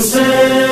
حسین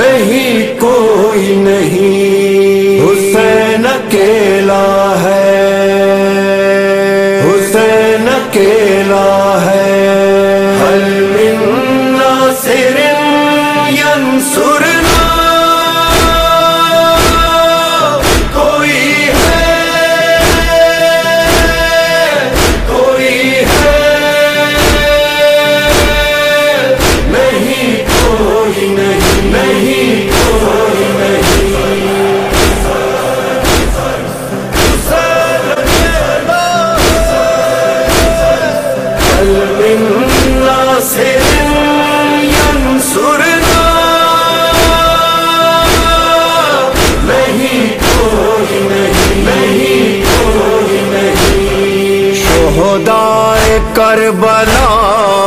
نہیں کوئی نہیں۔ حسین اکیلا ہے۔ حسین اکیلا ہے۔ حل من ناصر ینصرنا۔ نہیں۔ کربلا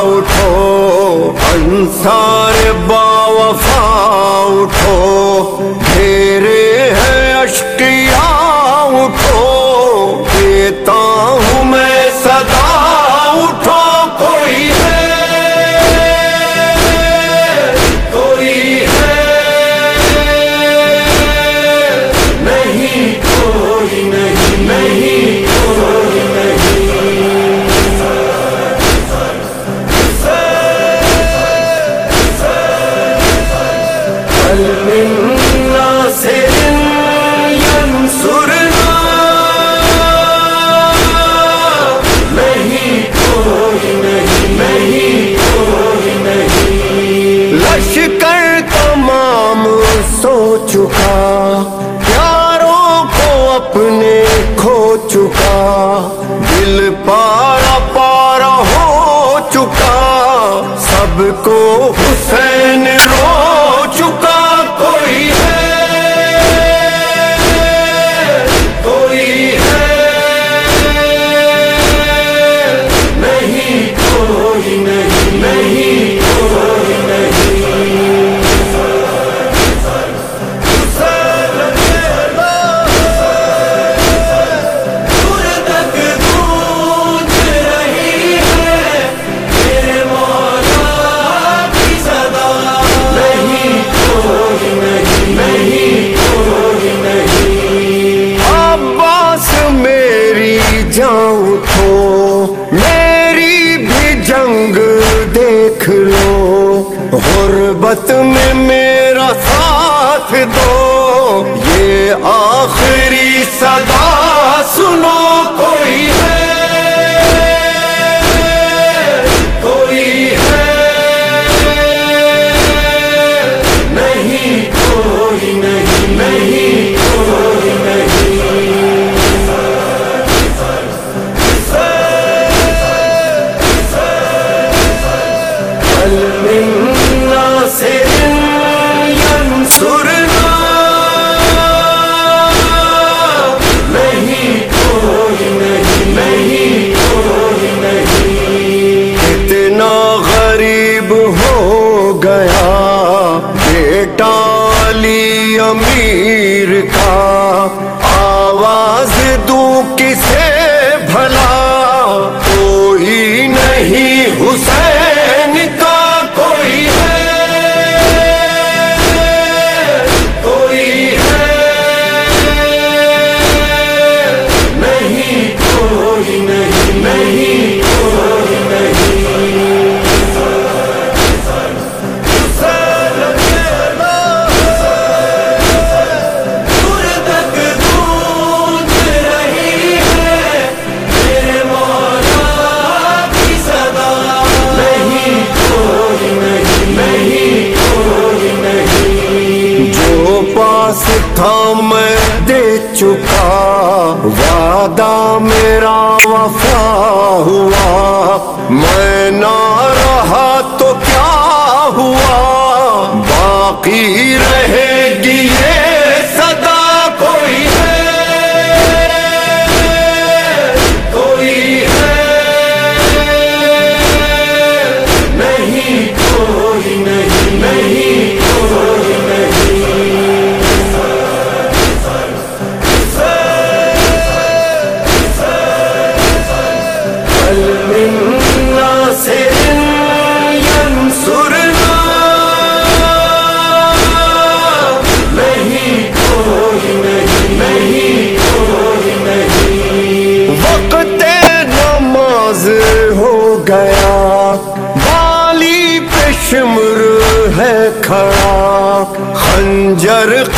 اٹھو انسار با وفا اٹھو تیرے ہے اشکیا لشکر تمام سو چکا پیاروں کو اپنے کھو چکا، دل پارا پارا ہو چکا، سب کو حسین رو غربت میں میرا ساتھ دو۔ یہ آخری صدا سنو کوئی گیا بیٹا علی امیر پاس تھا میں دے چکا وعدہ میرا وفا ہوا۔ فرق